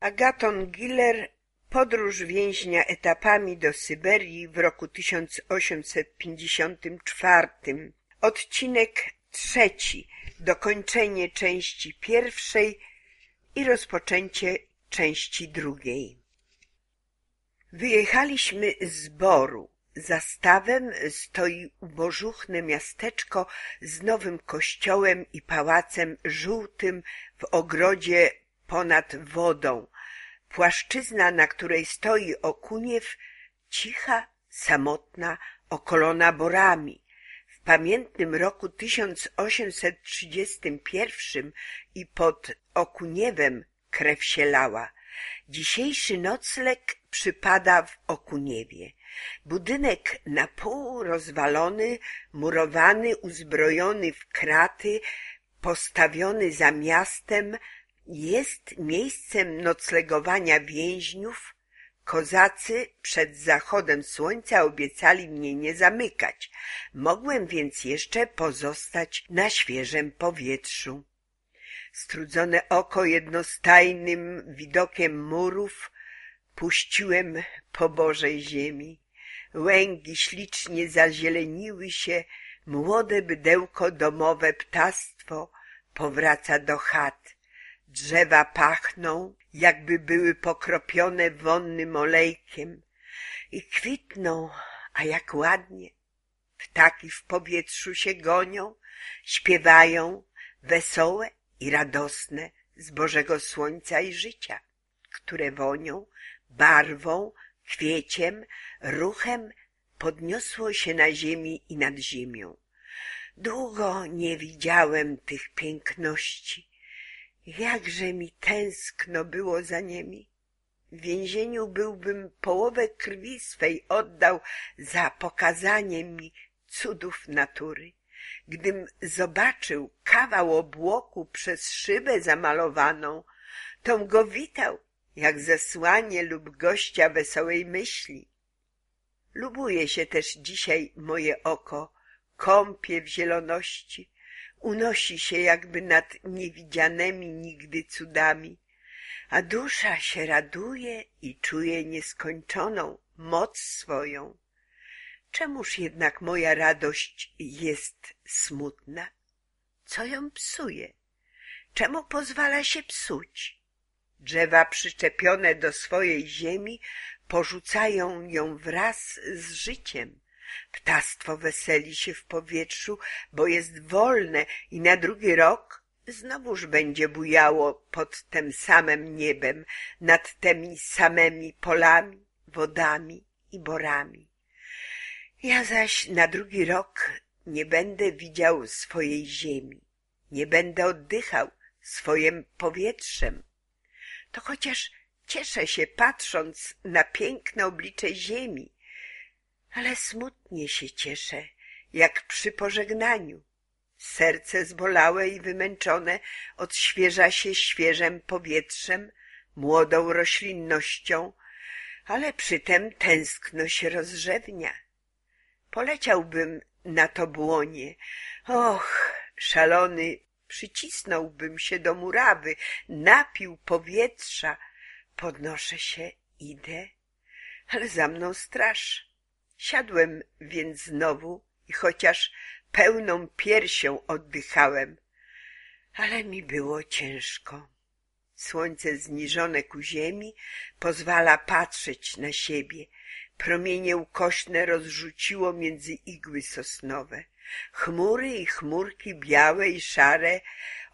Agaton Giller Podróż więźnia etapami do Syberii w roku 1854 Odcinek trzeci. Dokończenie części pierwszej i rozpoczęcie części drugiej. Wyjechaliśmy z Boru. Za stawem stoi ubożuchne miasteczko z nowym kościołem i pałacem żółtym w ogrodzie ponad wodą. Płaszczyzna, na której stoi Okuniew, cicha, samotna, okolona borami. W pamiętnym roku 1831 i pod Okuniewem krew się lała. Dzisiejszy nocleg przypada w Okuniewie. Budynek na pół rozwalony, murowany, uzbrojony w kraty, postawiony za miastem, jest miejscem noclegowania więźniów. Kozacy przed zachodem słońca obiecali mnie nie zamykać. Mogłem więc jeszcze pozostać na świeżym powietrzu. Strudzone oko jednostajnym widokiem murów puściłem po Bożej ziemi. Łęgi ślicznie zazieleniły się, młode bydełko domowe ptactwo powraca do chat. Drzewa pachną, jakby były pokropione wonnym olejkiem i kwitną, a jak ładnie. Ptaki w powietrzu się gonią, śpiewają, wesołe i radosne z Bożego Słońca i życia, które wonią, barwą, kwieciem, ruchem podniosło się na ziemi i nad ziemią. Długo nie widziałem tych piękności. Jakże mi tęskno było za nimi. W więzieniu byłbym połowę krwi swej oddał za pokazanie mi cudów natury. Gdym zobaczył kawał obłoku przez szybę zamalowaną, tom go witał, jak zesłanie lub gościa wesołej myśli. Lubuje się też dzisiaj moje oko, kąpie w zieloności, unosi się jakby nad niewidzianymi nigdy cudami, a dusza się raduje i czuje nieskończoną moc swoją. Czemuż jednak moja radość jest smutna? Co ją psuje? Czemu pozwala się psuć? Drzewa przyczepione do swojej ziemi porzucają ją wraz z życiem. Ptactwo weseli się w powietrzu, bo jest wolne i na drugi rok znowuż będzie bujało pod tym samym niebem, nad tymi samymi polami, wodami i borami. Ja zaś na drugi rok nie będę widział swojej ziemi, nie będę oddychał swoim powietrzem. To chociaż cieszę się patrząc na piękne oblicze ziemi, ale smutnie się cieszę, jak przy pożegnaniu. Serce zbolałe i wymęczone odświeża się świeżem powietrzem, młodą roślinnością, ale przytem tęskno się rozrzewnia. Poleciałbym na to błonie. Och, szalony, przycisnąłbym się do murawy, napił powietrza. Podnoszę się, idę, ale za mną straż. Siadłem więc znowu i chociaż pełną piersią oddychałem, ale mi było ciężko. Słońce zniżone ku ziemi pozwala patrzeć na siebie. Promienie ukośne rozrzuciło między igły sosnowe. Chmury i chmurki białe i szare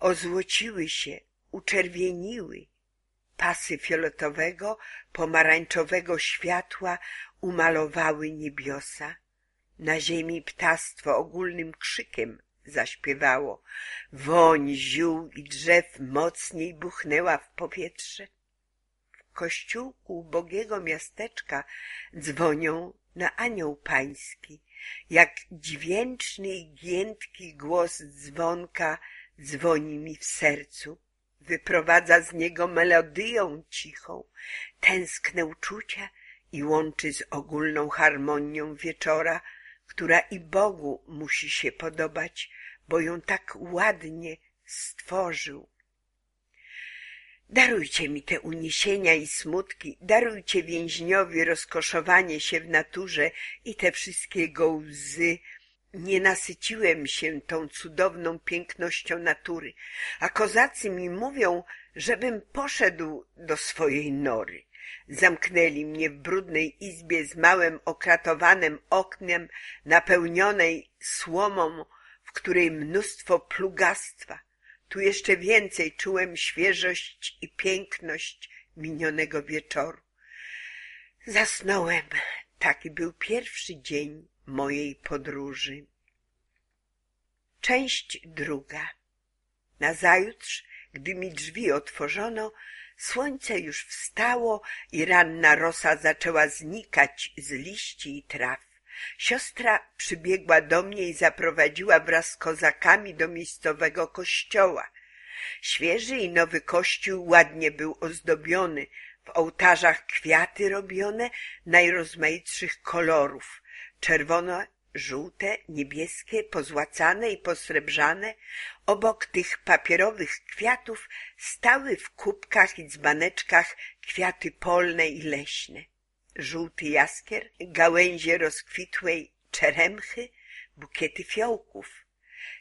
ozłociły się, uczerwieniły. Pasy fioletowego, pomarańczowego światła umalowały niebiosa. Na ziemi ptactwo ogólnym krzykiem zaśpiewało. Woń ziół i drzew mocniej buchnęła w powietrze. W kościółku ubogiego miasteczka dzwonią na anioł pański. Jak dźwięczny i giętki głos dzwonka dzwoni mi w sercu. Wyprowadza z niego melodyją cichą, tęskne uczucia i łączy z ogólną harmonią wieczora, która i Bogu musi się podobać, bo ją tak ładnie stworzył. Darujcie mi te uniesienia i smutki, darujcie więźniowi rozkoszowanie się w naturze i te wszystkie jego łzy. Nie nasyciłem się tą cudowną pięknością natury, a kozacy mi mówią, żebym poszedł do swojej nory. Zamknęli mnie w brudnej izbie z małym okratowanym oknem, napełnionej słomą, w której mnóstwo plugastwa. Tu jeszcze więcej czułem świeżość i piękność minionego wieczoru. Zasnąłem. Taki był pierwszy dzień mojej podróży. Część druga. Nazajutrz, gdy mi drzwi otworzono, słońce już wstało i ranna rosa zaczęła znikać z liści i traw. Siostra przybiegła do mnie i zaprowadziła wraz z kozakami do miejscowego kościoła. Świeży i nowy kościół ładnie był ozdobiony, w ołtarzach kwiaty robione najrozmaitszych kolorów, czerwone, żółte, niebieskie, pozłacane i posrebrzane. Obok tych papierowych kwiatów stały w kubkach i dzbaneczkach kwiaty polne i leśne żółty jaskier, gałęzie rozkwitłej czeremchy, bukiety fiołków.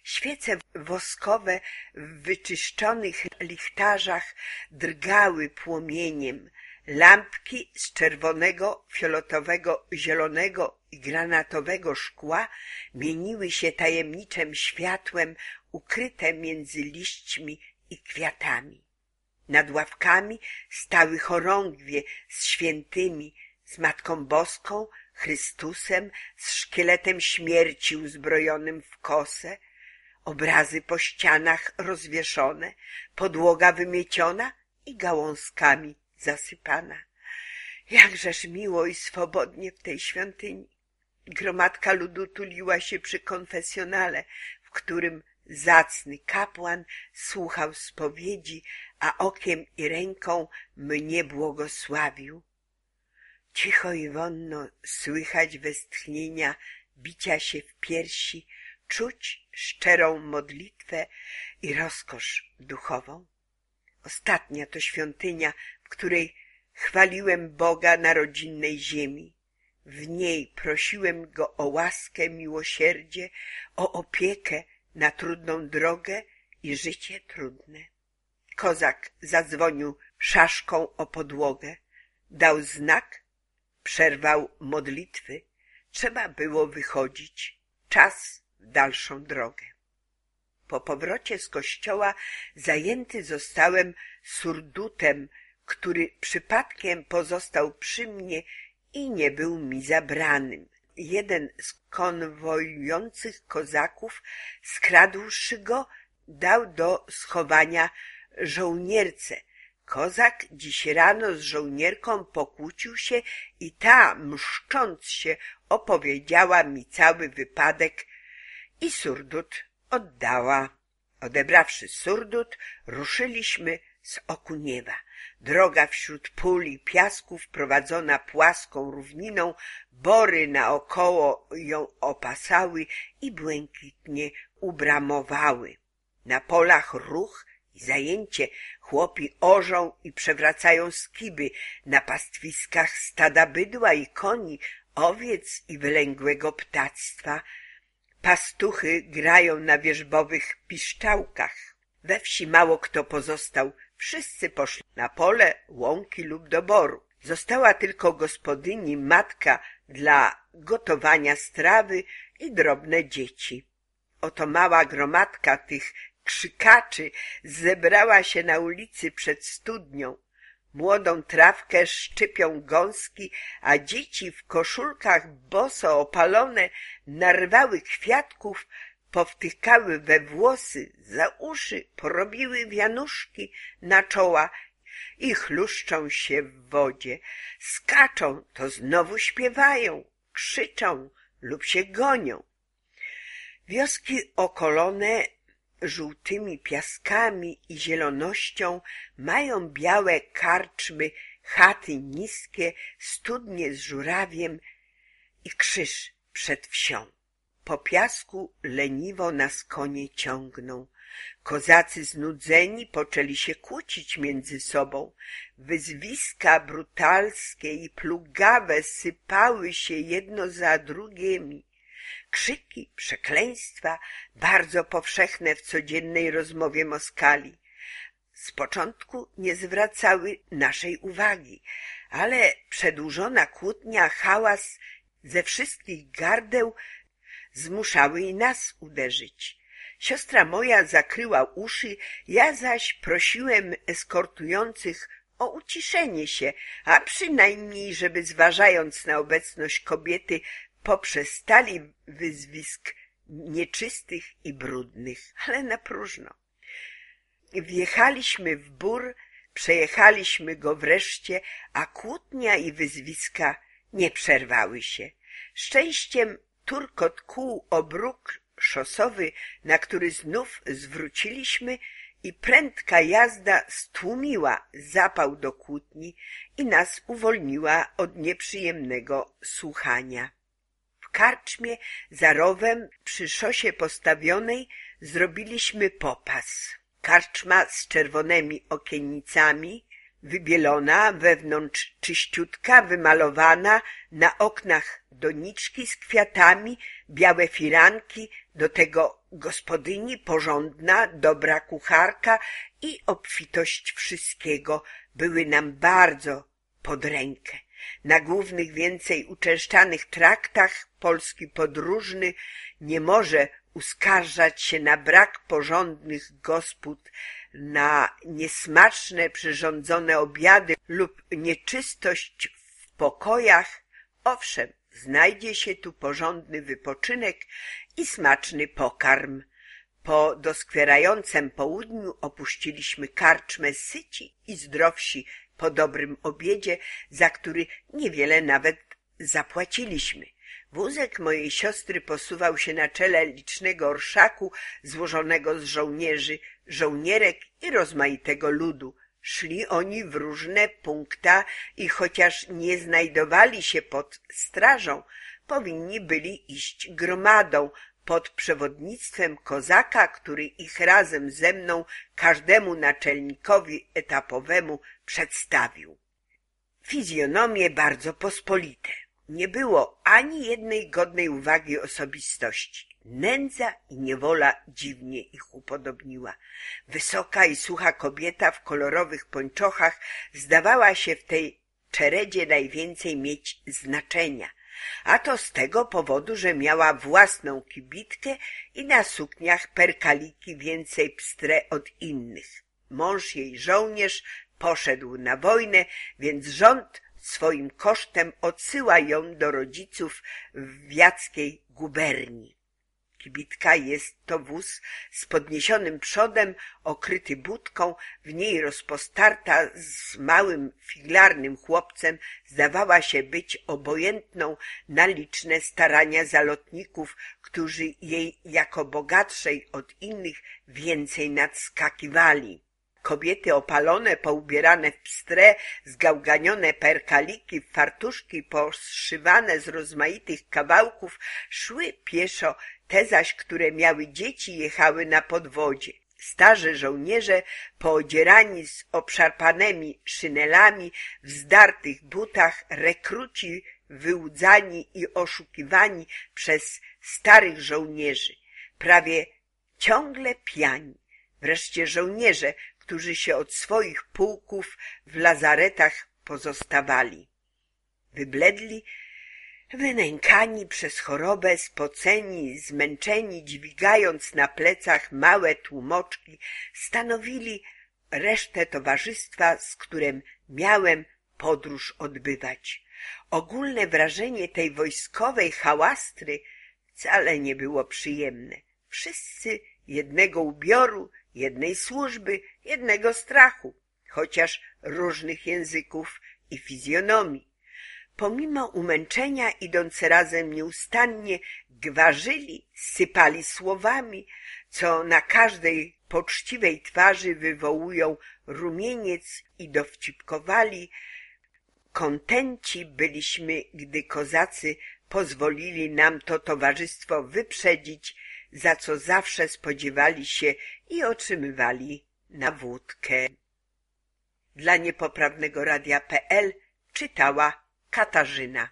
Świece woskowe w wyczyszczonych lichtarzach drgały płomieniem. Lampki z czerwonego, fioletowego, zielonego i granatowego szkła mieniły się tajemniczym światłem ukryte między liśćmi i kwiatami. Nad ławkami stały chorągwie z świętymi, z Matką Boską, Chrystusem, z szkieletem śmierci uzbrojonym w kosę, obrazy po ścianach rozwieszone, podłoga wymieciona i gałązkami zasypana. Jakżeż miło i swobodnie w tej świątyni. Gromadka ludu tuliła się przy konfesjonale, w którym zacny kapłan słuchał spowiedzi, a okiem i ręką mnie błogosławił. Cicho i wonno słychać westchnienia, bicia się w piersi, czuć szczerą modlitwę i rozkosz duchową. Ostatnia to świątynia, w której chwaliłem Boga na rodzinnej ziemi. W niej prosiłem Go o łaskę, miłosierdzie, o opiekę na trudną drogę i życie trudne. Kozak zadzwonił szaszką o podłogę, dał znak, Przerwał modlitwy. Trzeba było wychodzić. Czas w dalszą drogę. Po powrocie z kościoła zajęty zostałem surdutem, który przypadkiem pozostał przy mnie i nie był mi zabranym. Jeden z konwojujących kozaków, skradłszy go, dał do schowania żołnierce, Kozak dziś rano z żołnierką pokłócił się i ta, mszcząc się, opowiedziała mi cały wypadek i surdut oddała. Odebrawszy surdut, ruszyliśmy z Okuniewa. Droga wśród pól i piasków prowadzona płaską równiną, bory naokoło ją opasały i błękitnie ubramowały. Na polach ruch i zajęcie chłopi orzą i przewracają skiby na pastwiskach stada bydła i koni, owiec i wylęgłego ptactwa. Pastuchy grają na wierzbowych piszczałkach. We wsi mało kto pozostał, wszyscy poszli na pole, łąki lub do boru. Została tylko gospodyni matka dla gotowania strawy i drobne dzieci. Oto mała gromadka tych krzykaczy zebrała się na ulicy przed studnią. Młodą trawkę szczypią gąski, a dzieci w koszulkach boso opalone narwały kwiatków, powtykały we włosy, za uszy, porobiły wianuszki na czoła i chluszczą się w wodzie. Skaczą, to znowu śpiewają, krzyczą lub się gonią. Wioski okolone żółtymi piaskami i zielonością mają białe karczmy, chaty niskie, studnie z żurawiem i krzyż przed wsią. Po piasku leniwo nas konie ciągną. Kozacy znudzeni poczęli się kłócić między sobą. Wyzwiska brutalskie i plugawe sypały się jedno za drugimi. Krzyki, przekleństwa, bardzo powszechne w codziennej rozmowie Moskali. Z początku nie zwracały naszej uwagi, ale przedłużona kłótnia, hałas ze wszystkich gardeł zmuszały i nas uderzyć. Siostra moja zakryła uszy, ja zaś prosiłem eskortujących o uciszenie się, a przynajmniej, żeby zważając na obecność kobiety, poprzestali wyzwisk nieczystych i brudnych, ale na próżno. Wjechaliśmy w bór, przejechaliśmy go wreszcie, a kłótnia i wyzwiska nie przerwały się. Szczęściem turkot kół obróg szosowy, na który znów zwróciliśmy i prędka jazda stłumiła zapał do kłótni i nas uwolniła od nieprzyjemnego słuchania. W karczmie za rowem przy szosie postawionej zrobiliśmy popas. Karczma z czerwonymi okienicami, wybielona, wewnątrz czyściutka, wymalowana, na oknach doniczki z kwiatami, białe firanki, do tego gospodyni porządna, dobra kucharka i obfitość wszystkiego były nam bardzo pod rękę. Na głównych więcej uczęszczanych traktach polski podróżny nie może uskarżać się na brak porządnych gospod, na niesmaczne przyrządzone obiady lub nieczystość w pokojach. Owszem, znajdzie się tu porządny wypoczynek i smaczny pokarm. Po doskwierającym południu opuściliśmy karczmę syci i zdrowsi po dobrym obiedzie, za który niewiele nawet zapłaciliśmy. Wózek mojej siostry posuwał się na czele licznego orszaku złożonego z żołnierzy, żołnierek i rozmaitego ludu. Szli oni w różne punkta i chociaż nie znajdowali się pod strażą, powinni byli iść gromadą pod przewodnictwem kozaka, który ich razem ze mną każdemu naczelnikowi etapowemu przedstawił. Fizjonomie bardzo pospolite. Nie było ani jednej godnej uwagi osobistości. Nędza i niewola dziwnie ich upodobniła. Wysoka i sucha kobieta w kolorowych pończochach zdawała się w tej czeredzie najwięcej mieć znaczenia, a to z tego powodu, że miała własną kibitkę i na sukniach perkaliki więcej pstre od innych. Mąż jej żołnierz poszedł na wojnę, więc rząd swoim kosztem odsyła ją do rodziców w wiackiej guberni. Kibitka jest to wóz z podniesionym przodem, okryty budką, w niej rozpostarta z małym figlarnym chłopcem, zdawała się być obojętną na liczne starania zalotników, którzy jej jako bogatszej od innych więcej nadskakiwali. Kobiety opalone, poubierane w pstre, zgałganione perkaliki, fartuszki poszywane z rozmaitych kawałków, szły pieszo, te zaś, które miały dzieci, jechały na podwodzie. Starzy żołnierze, poodzierani z obszarpanymi szynelami, w zdartych butach, rekruci wyłudzani i oszukiwani przez starych żołnierzy, prawie ciągle piani. Wreszcie żołnierze, którzy się od swoich pułków w lazaretach pozostawali. Wybledli, wynękani przez chorobę, spoceni, zmęczeni, dźwigając na plecach małe tłumoczki, stanowili resztę towarzystwa, z którym miałem podróż odbywać. Ogólne wrażenie tej wojskowej hałastry wcale nie było przyjemne. Wszyscy jednego ubioru, jednej służby, jednego strachu, chociaż różnych języków i fizjonomii. Pomimo umęczenia, idąc razem nieustannie, gwarzyli, sypali słowami, co na każdej poczciwej twarzy wywołują rumieniec i dowcipkowali. Kontenci byliśmy, gdy kozacy pozwolili nam to towarzystwo wyprzedzić za co zawsze spodziewali się i otrzymywali na wódkę. Dla niepoprawnego radia.pl czytała Katarzyna.